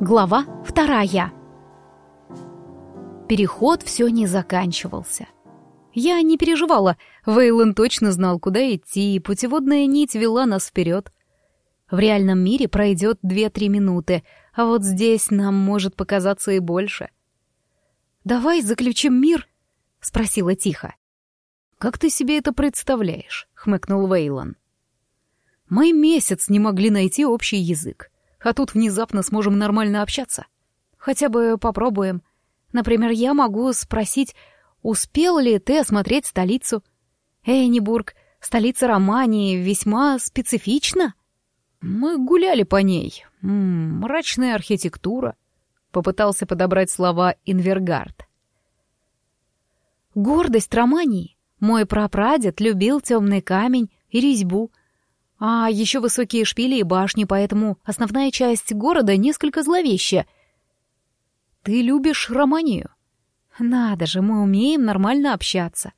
Глава вторая. Переход все не заканчивался. Я не переживала, Вейлон точно знал, куда идти, и путеводная нить вела нас вперед. В реальном мире пройдет две-три минуты, а вот здесь нам может показаться и больше. «Давай заключим мир?» — спросила тихо. «Как ты себе это представляешь?» — хмыкнул Вейлон. «Мы месяц не могли найти общий язык а тут внезапно сможем нормально общаться. Хотя бы попробуем. Например, я могу спросить, успел ли ты осмотреть столицу? Эйнибург, столица Романии, весьма специфична. Мы гуляли по ней. М -м, мрачная архитектура. Попытался подобрать слова Инвергард. Гордость Романии. Мой прапрадед любил темный камень и резьбу — а еще высокие шпили и башни, поэтому основная часть города несколько зловеща. Ты любишь Романию? Надо же, мы умеем нормально общаться.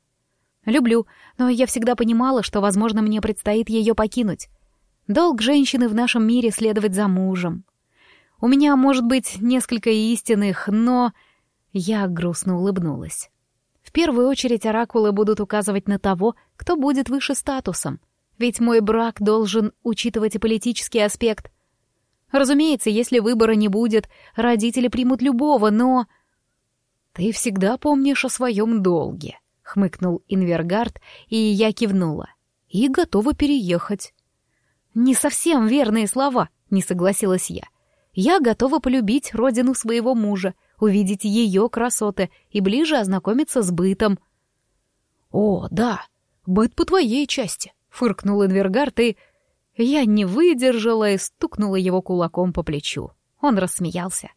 Люблю, но я всегда понимала, что, возможно, мне предстоит ее покинуть. Долг женщины в нашем мире следовать за мужем. У меня, может быть, несколько истинных, но... Я грустно улыбнулась. В первую очередь оракулы будут указывать на того, кто будет выше статусом — ведь мой брак должен учитывать и политический аспект. Разумеется, если выбора не будет, родители примут любого, но... «Ты всегда помнишь о своем долге», — хмыкнул Инвергард, и я кивнула. «И готова переехать». «Не совсем верные слова», — не согласилась я. «Я готова полюбить родину своего мужа, увидеть ее красоты и ближе ознакомиться с бытом». «О, да, быт по твоей части», фыркнул Инвергард и... Я не выдержала и стукнула его кулаком по плечу. Он рассмеялся.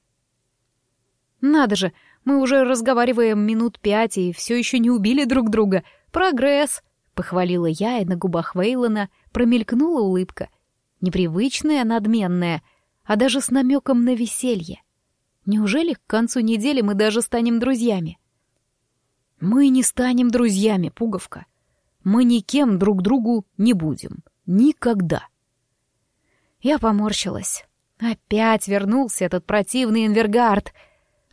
«Надо же, мы уже разговариваем минут пять и все еще не убили друг друга. Прогресс!» — похвалила я, и на губах Вейлона промелькнула улыбка. Непривычная, надменная, а даже с намеком на веселье. Неужели к концу недели мы даже станем друзьями? «Мы не станем друзьями, пуговка», мы никем друг другу не будем. Никогда. Я поморщилась. Опять вернулся этот противный инвергард.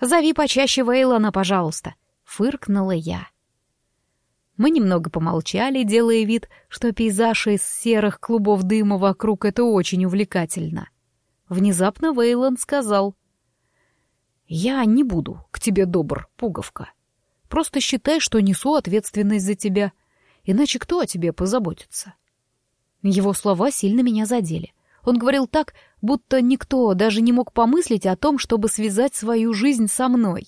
Зови почаще Вейлона, пожалуйста. Фыркнула я. Мы немного помолчали, делая вид, что пейзаж из серых клубов дыма вокруг — это очень увлекательно. Внезапно Вейлон сказал. «Я не буду к тебе добр, пуговка. Просто считай, что несу ответственность за тебя иначе кто о тебе позаботится? Его слова сильно меня задели. Он говорил так, будто никто даже не мог помыслить о том, чтобы связать свою жизнь со мной.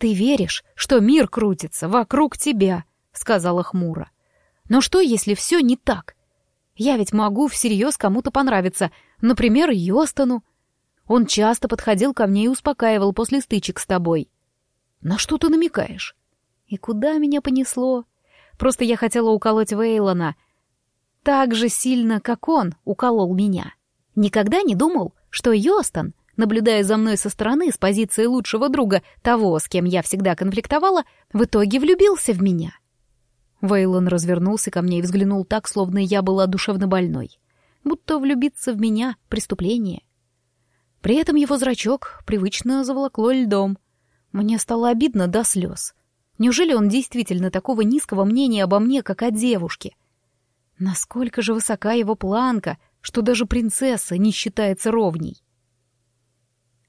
«Ты веришь, что мир крутится вокруг тебя», — сказала хмуро. «Но что, если все не так? Я ведь могу всерьез кому-то понравиться, например, Йостону. Он часто подходил ко мне и успокаивал после стычек с тобой. На что ты намекаешь? И куда меня понесло? Просто я хотела уколоть Вейлона так же сильно, как он уколол меня. Никогда не думал, что Йостон, наблюдая за мной со стороны с позиции лучшего друга, того, с кем я всегда конфликтовала, в итоге влюбился в меня. Вейлон развернулся ко мне и взглянул так, словно я была душевно больной. Будто влюбиться в меня — преступление. При этом его зрачок привычно заволокло льдом. Мне стало обидно до слез. Неужели он действительно такого низкого мнения обо мне, как о девушке? Насколько же высока его планка, что даже принцесса не считается ровней?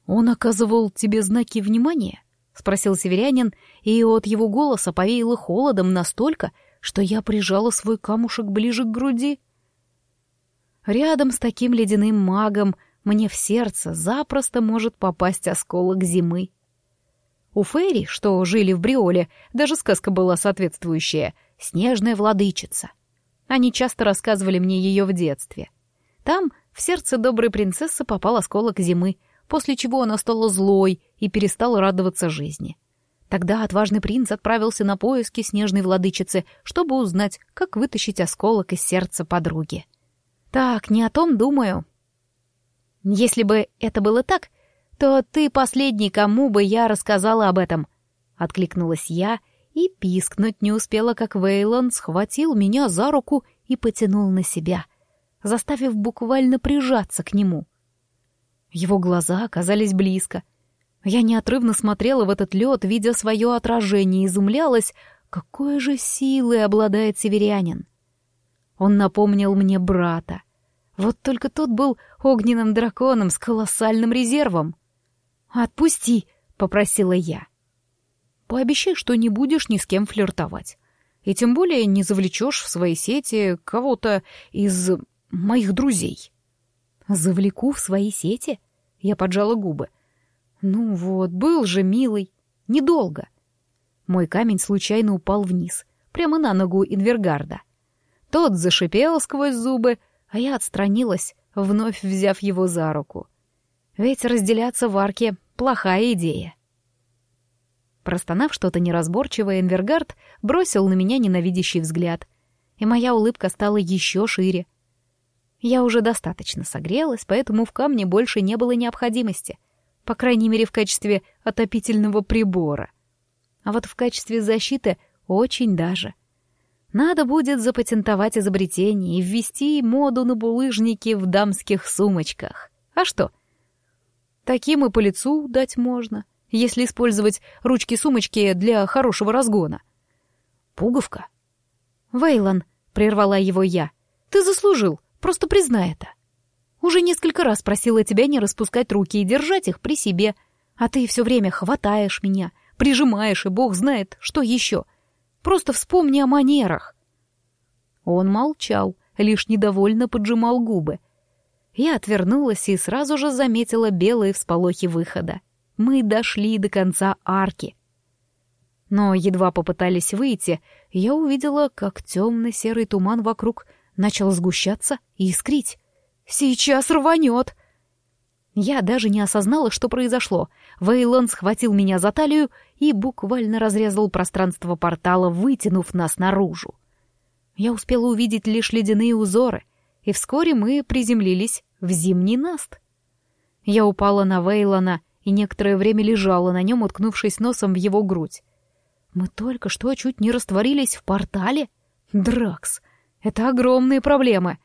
«Он оказывал тебе знаки внимания?» — спросил северянин, и от его голоса повеяло холодом настолько, что я прижала свой камушек ближе к груди. Рядом с таким ледяным магом мне в сердце запросто может попасть осколок зимы. У Фейри, что жили в Бриоле, даже сказка была соответствующая — «Снежная владычица». Они часто рассказывали мне ее в детстве. Там в сердце доброй принцессы попал осколок зимы, после чего она стала злой и перестала радоваться жизни. Тогда отважный принц отправился на поиски снежной владычицы, чтобы узнать, как вытащить осколок из сердца подруги. Так, не о том думаю. Если бы это было так, то ты последний, кому бы я рассказала об этом. Откликнулась я и пискнуть не успела, как Вейлон схватил меня за руку и потянул на себя, заставив буквально прижаться к нему. Его глаза оказались близко. Я неотрывно смотрела в этот лед, видя свое отражение, и изумлялась, какой же силой обладает северянин. Он напомнил мне брата. Вот только тот был огненным драконом с колоссальным резервом. «Отпусти!» — попросила я. «Пообещай, что не будешь ни с кем флиртовать. И тем более не завлечешь в свои сети кого-то из моих друзей». «Завлеку в свои сети?» Я поджала губы. «Ну вот, был же милый. Недолго». Мой камень случайно упал вниз, прямо на ногу Инвергарда. Тот зашипел сквозь зубы, а я отстранилась, вновь взяв его за руку. Ведь разделяться в арке — плохая идея. Простонав что-то неразборчивое, Инвергард бросил на меня ненавидящий взгляд, и моя улыбка стала еще шире. Я уже достаточно согрелась, поэтому в камне больше не было необходимости. По крайней мере, в качестве отопительного прибора. А вот в качестве защиты очень даже. Надо будет запатентовать изобретение и ввести моду на булыжники в дамских сумочках. А что? Таким и по лицу дать можно, если использовать ручки-сумочки для хорошего разгона. Пуговка. «Вейлон», — прервала его я, — «ты заслужил. Просто признай это. Уже несколько раз просила тебя не распускать руки и держать их при себе, а ты все время хватаешь меня, прижимаешь, и бог знает, что еще. Просто вспомни о манерах. Он молчал, лишь недовольно поджимал губы. Я отвернулась и сразу же заметила белые всполохи выхода. Мы дошли до конца арки. Но едва попытались выйти, я увидела, как темно-серый туман вокруг начал сгущаться и искрить. «Сейчас рванет!» Я даже не осознала, что произошло. Вейлон схватил меня за талию и буквально разрезал пространство портала, вытянув нас наружу. Я успела увидеть лишь ледяные узоры, и вскоре мы приземлились в зимний наст. Я упала на Вейлона и некоторое время лежала на нем, уткнувшись носом в его грудь. Мы только что чуть не растворились в портале. Дракс, это огромные проблемы.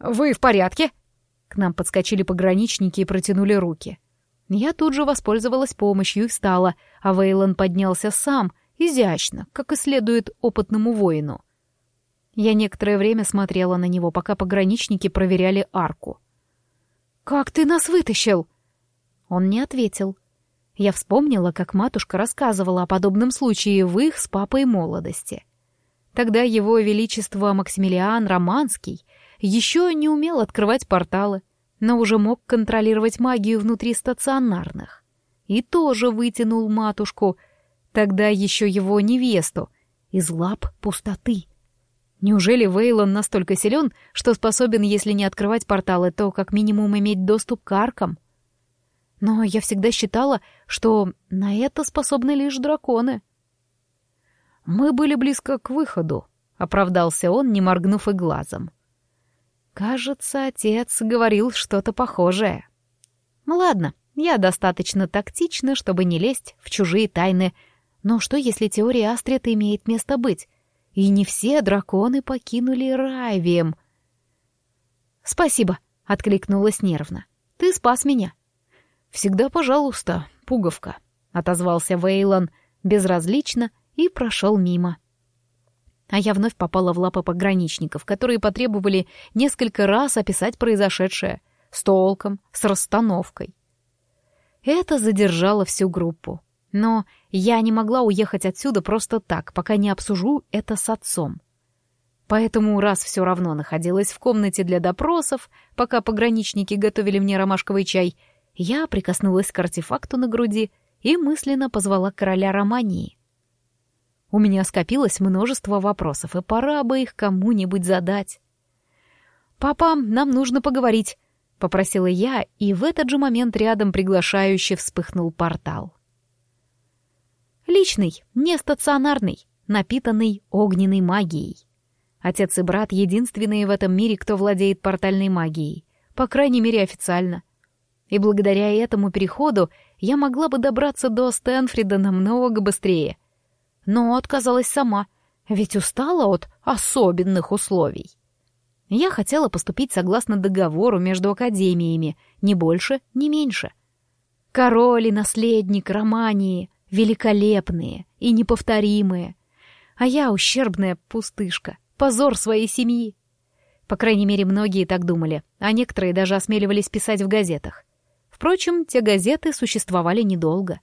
«Вы в порядке?» К нам подскочили пограничники и протянули руки. Я тут же воспользовалась помощью и встала, а Вейлон поднялся сам, изящно, как и следует опытному воину. Я некоторое время смотрела на него, пока пограничники проверяли арку. «Как ты нас вытащил?» Он не ответил. Я вспомнила, как матушка рассказывала о подобном случае в их с папой молодости. Тогда его величество Максимилиан Романский еще не умел открывать порталы, но уже мог контролировать магию внутри стационарных. И тоже вытянул матушку, тогда еще его невесту, из лап пустоты. Неужели Вейлон настолько силен, что способен, если не открывать порталы, то как минимум иметь доступ к аркам? Но я всегда считала, что на это способны лишь драконы. «Мы были близко к выходу», — оправдался он, не моргнув и глазом. «Кажется, отец говорил что-то похожее». «Ну ладно, я достаточно тактична, чтобы не лезть в чужие тайны. Но что, если теория Астрид имеет место быть? И не все драконы покинули Райвием?» «Спасибо», — откликнулась нервно. «Ты спас меня». «Всегда пожалуйста, пуговка», — отозвался Вейлон безразлично и прошел мимо. А я вновь попала в лапы пограничников, которые потребовали несколько раз описать произошедшее с толком, с расстановкой. Это задержало всю группу. Но я не могла уехать отсюда просто так, пока не обсужу это с отцом. Поэтому, раз все равно находилась в комнате для допросов, пока пограничники готовили мне ромашковый чай, я прикоснулась к артефакту на груди и мысленно позвала короля Романии. У меня скопилось множество вопросов, и пора бы их кому-нибудь задать. «Папа, нам нужно поговорить», — попросила я, и в этот же момент рядом приглашающе вспыхнул портал. Личный, не стационарный, напитанный огненной магией. Отец и брат — единственные в этом мире, кто владеет портальной магией, по крайней мере официально. И благодаря этому переходу я могла бы добраться до Стэнфрида намного быстрее — но отказалась сама, ведь устала от особенных условий. Я хотела поступить согласно договору между академиями, ни больше, ни меньше. Король и наследник Романии великолепные и неповторимые, а я ущербная пустышка, позор своей семьи. По крайней мере, многие так думали, а некоторые даже осмеливались писать в газетах. Впрочем, те газеты существовали недолго.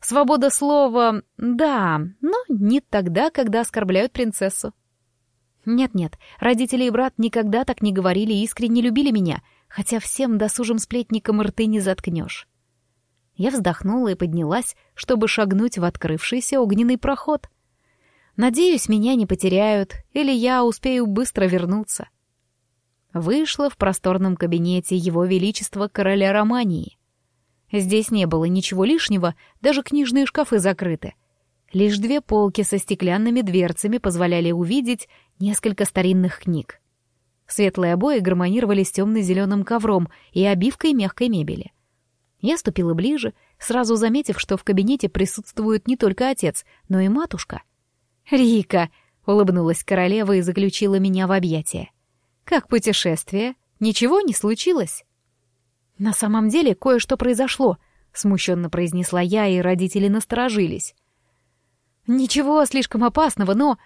Свобода слова — да, но не тогда, когда оскорбляют принцессу. Нет-нет, родители и брат никогда так не говорили и искренне любили меня, хотя всем досужим сплетникам рты не заткнешь. Я вздохнула и поднялась, чтобы шагнуть в открывшийся огненный проход. Надеюсь, меня не потеряют, или я успею быстро вернуться. Вышла в просторном кабинете Его Величества Короля Романии. Здесь не было ничего лишнего, даже книжные шкафы закрыты. Лишь две полки со стеклянными дверцами позволяли увидеть несколько старинных книг. Светлые обои гармонировали с темно-зеленым ковром и обивкой мягкой мебели. Я ступила ближе, сразу заметив, что в кабинете присутствует не только отец, но и матушка. «Рика!» — улыбнулась королева и заключила меня в объятия. «Как путешествие? Ничего не случилось?» «На самом деле кое-что произошло», — смущенно произнесла я, и родители насторожились. «Ничего слишком опасного, но...»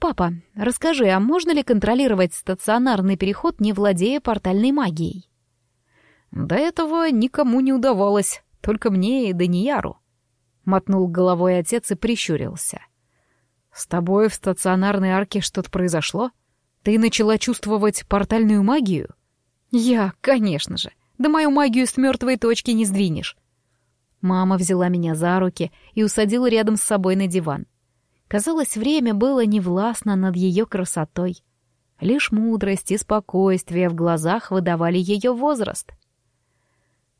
«Папа, расскажи, а можно ли контролировать стационарный переход, не владея портальной магией?» До этого никому не удавалось, только мне и Данияру. Мотнул головой отец и прищурился. «С тобой в стационарной арке что-то произошло? Ты начала чувствовать портальную магию?» «Я, конечно же. Да мою магию с мертвой точки не сдвинешь». Мама взяла меня за руки и усадила рядом с собой на диван. Казалось, время было невластно над ее красотой. Лишь мудрость и спокойствие в глазах выдавали ее возраст.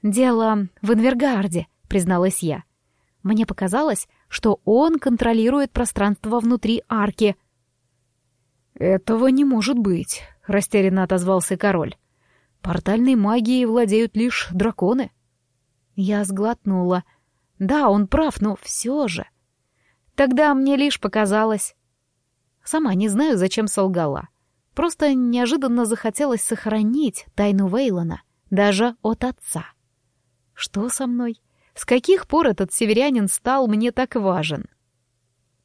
«Дело в Инвергарде», — призналась я. Мне показалось, что он контролирует пространство внутри арки. «Этого не может быть», — растерянно отозвался король. «Портальной магией владеют лишь драконы». Я сглотнула. «Да, он прав, но все же...» «Тогда мне лишь показалось...» Сама не знаю, зачем солгала. Просто неожиданно захотелось сохранить тайну Вейлона, даже от отца. Что со мной? С каких пор этот северянин стал мне так важен?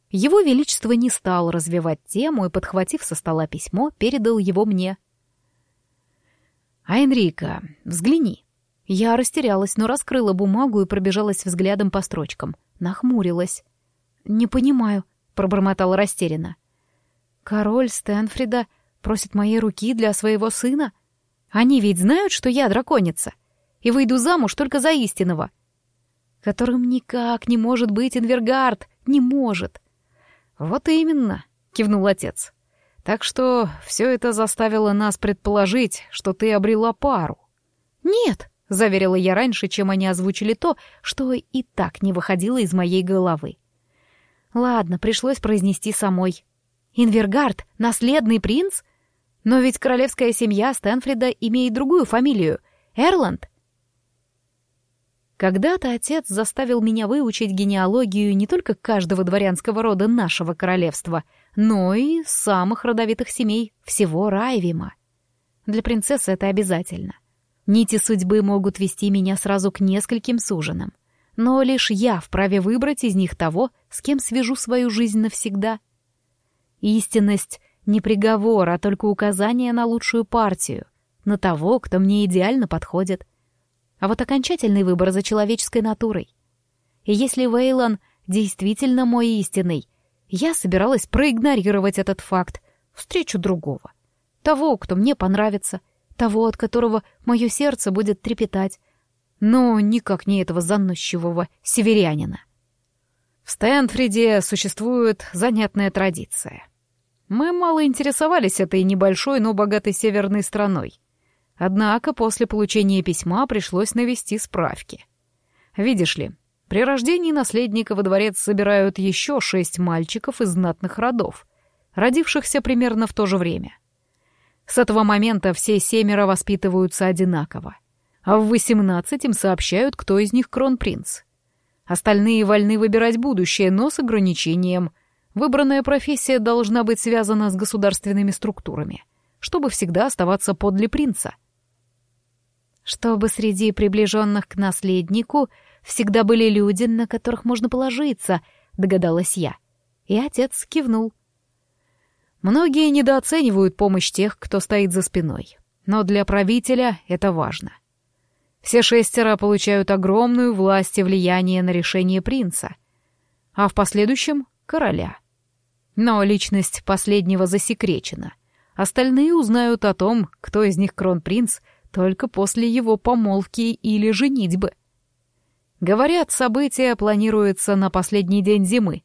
Его Величество не стал развивать тему и, подхватив со стола письмо, передал его мне. «А, взгляни». Я растерялась, но раскрыла бумагу и пробежалась взглядом по строчкам. Нахмурилась. «Не понимаю», — пробормотала растерянно. «Король Стэнфрида просит моей руки для своего сына? Они ведь знают, что я драконица?» И выйду замуж только за истинного. Которым никак не может быть Инвергард, не может. Вот именно, кивнул отец. Так что все это заставило нас предположить, что ты обрела пару. Нет, заверила я раньше, чем они озвучили то, что и так не выходило из моей головы. Ладно, пришлось произнести самой. Инвергард — наследный принц? Но ведь королевская семья Стэнфрида имеет другую фамилию — Эрланд. Когда-то отец заставил меня выучить генеалогию не только каждого дворянского рода нашего королевства, но и самых родовитых семей всего Райвима. Для принцессы это обязательно. Нити судьбы могут вести меня сразу к нескольким суженам, но лишь я вправе выбрать из них того, с кем свяжу свою жизнь навсегда. Истинность — не приговор, а только указание на лучшую партию, на того, кто мне идеально подходит — а вот окончательный выбор за человеческой натурой. И если Вейлон действительно мой истинный, я собиралась проигнорировать этот факт, встречу другого. Того, кто мне понравится, того, от которого мое сердце будет трепетать, но никак не этого заносчивого северянина. В Стэнфриде существует занятная традиция. Мы мало интересовались этой небольшой, но богатой северной страной. Однако после получения письма пришлось навести справки. Видишь ли, при рождении наследника во дворец собирают еще шесть мальчиков из знатных родов, родившихся примерно в то же время. С этого момента все семеро воспитываются одинаково, а в восемнадцать им сообщают, кто из них кронпринц. Остальные вольны выбирать будущее, но с ограничением. Выбранная профессия должна быть связана с государственными структурами — чтобы всегда оставаться подле принца. Чтобы среди приближенных к наследнику всегда были люди, на которых можно положиться, догадалась я. И отец кивнул. Многие недооценивают помощь тех, кто стоит за спиной. Но для правителя это важно. Все шестеро получают огромную власть и влияние на решение принца, а в последующем — короля. Но личность последнего засекречена. Остальные узнают о том, кто из них кронпринц, только после его помолвки или женитьбы. Говорят, событие планируется на последний день зимы.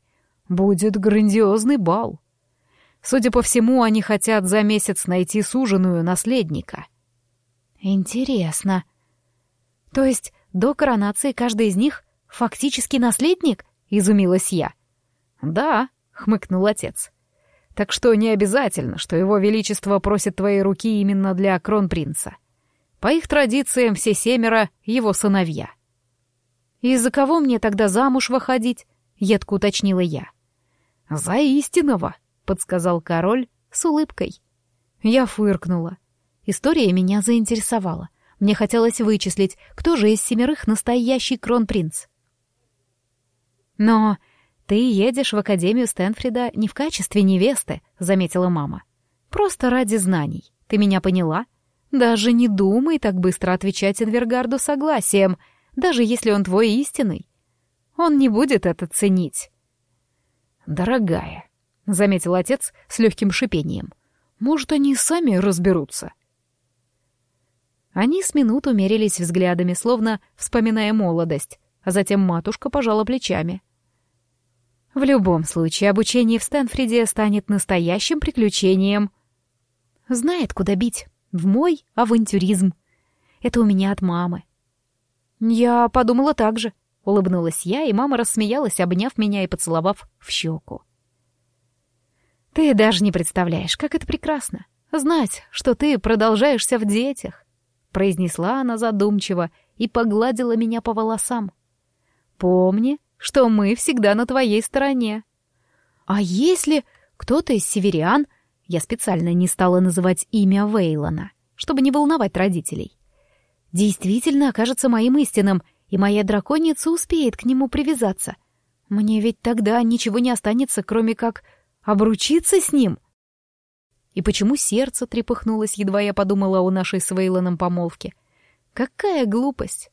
Будет грандиозный бал. Судя по всему, они хотят за месяц найти суженую наследника. Интересно. То есть до коронации каждый из них фактически наследник? Изумилась я. Да, — хмыкнул отец. «Так что не обязательно, что его величество просит твоей руки именно для кронпринца. По их традициям все семеро — его сыновья». «Из-за кого мне тогда замуж выходить?» — едко уточнила я. «За истинного», — подсказал король с улыбкой. Я фыркнула. История меня заинтересовала. Мне хотелось вычислить, кто же из семерых настоящий кронпринц. Но «Ты едешь в Академию Стэнфрида не в качестве невесты», — заметила мама. «Просто ради знаний. Ты меня поняла? Даже не думай так быстро отвечать Инвергарду согласием, даже если он твой истинный. Он не будет это ценить». «Дорогая», — заметил отец с легким шипением, — «может, они сами разберутся?» Они с минуту мерились взглядами, словно вспоминая молодость, а затем матушка пожала плечами — в любом случае, обучение в Стэнфриде станет настоящим приключением. Знает, куда бить. В мой авантюризм. Это у меня от мамы. Я подумала так же. Улыбнулась я, и мама рассмеялась, обняв меня и поцеловав в щеку. Ты даже не представляешь, как это прекрасно. Знать, что ты продолжаешься в детях. Произнесла она задумчиво и погладила меня по волосам. Помни, что мы всегда на твоей стороне. А если кто-то из северян, я специально не стала называть имя Вейлона, чтобы не волновать родителей, действительно окажется моим истинным, и моя драконица успеет к нему привязаться. Мне ведь тогда ничего не останется, кроме как обручиться с ним. И почему сердце трепыхнулось, едва я подумала о нашей с Вейлоном помолвке? Какая глупость!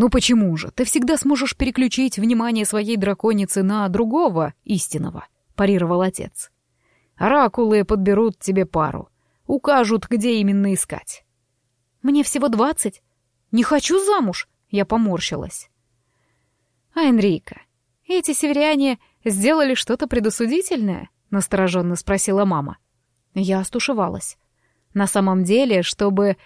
«Ну почему же? Ты всегда сможешь переключить внимание своей драконицы на другого, истинного», — парировал отец. «Оракулы подберут тебе пару, укажут, где именно искать». «Мне всего двадцать. Не хочу замуж», — я поморщилась. «А, Энрика, эти северяне сделали что-то предосудительное?» — настороженно спросила мама. Я остушевалась. На самом деле, чтобы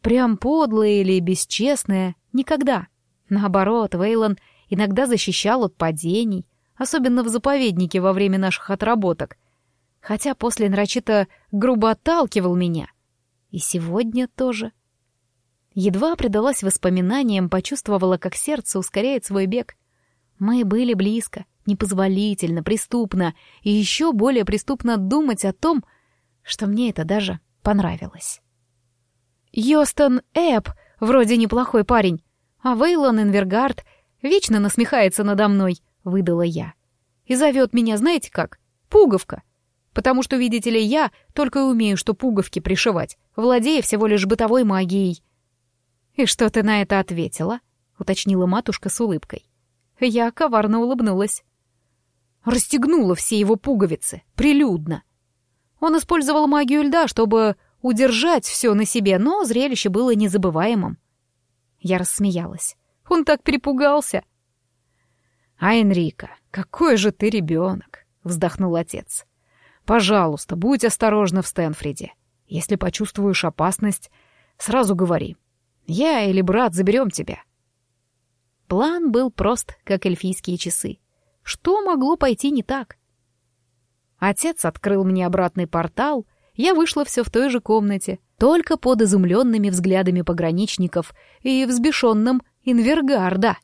прям подлое или бесчестное, никогда. Наоборот, Вейлон иногда защищал от падений, особенно в заповеднике во время наших отработок, хотя после нарочито грубо отталкивал меня. И сегодня тоже. Едва предалась воспоминаниям, почувствовала, как сердце ускоряет свой бег. Мы были близко, непозволительно, преступно, и еще более преступно думать о том, что мне это даже понравилось. «Йостон Эп вроде неплохой парень», а Вейлон Инвергард вечно насмехается надо мной, выдала я. И зовет меня, знаете как? Пуговка. Потому что, видите ли, я только и умею, что пуговки пришивать, владея всего лишь бытовой магией. «И что ты на это ответила?» — уточнила матушка с улыбкой. Я коварно улыбнулась. Расстегнула все его пуговицы, прилюдно. Он использовал магию льда, чтобы удержать все на себе, но зрелище было незабываемым. Я рассмеялась. Он так перепугался. «А, Энрика, какой же ты ребенок!» — вздохнул отец. «Пожалуйста, будь осторожна в Стэнфриде. Если почувствуешь опасность, сразу говори. Я или брат заберем тебя». План был прост, как эльфийские часы. Что могло пойти не так? Отец открыл мне обратный портал, я вышла все в той же комнате, только под изумленными взглядами пограничников и взбешенным Инвергарда.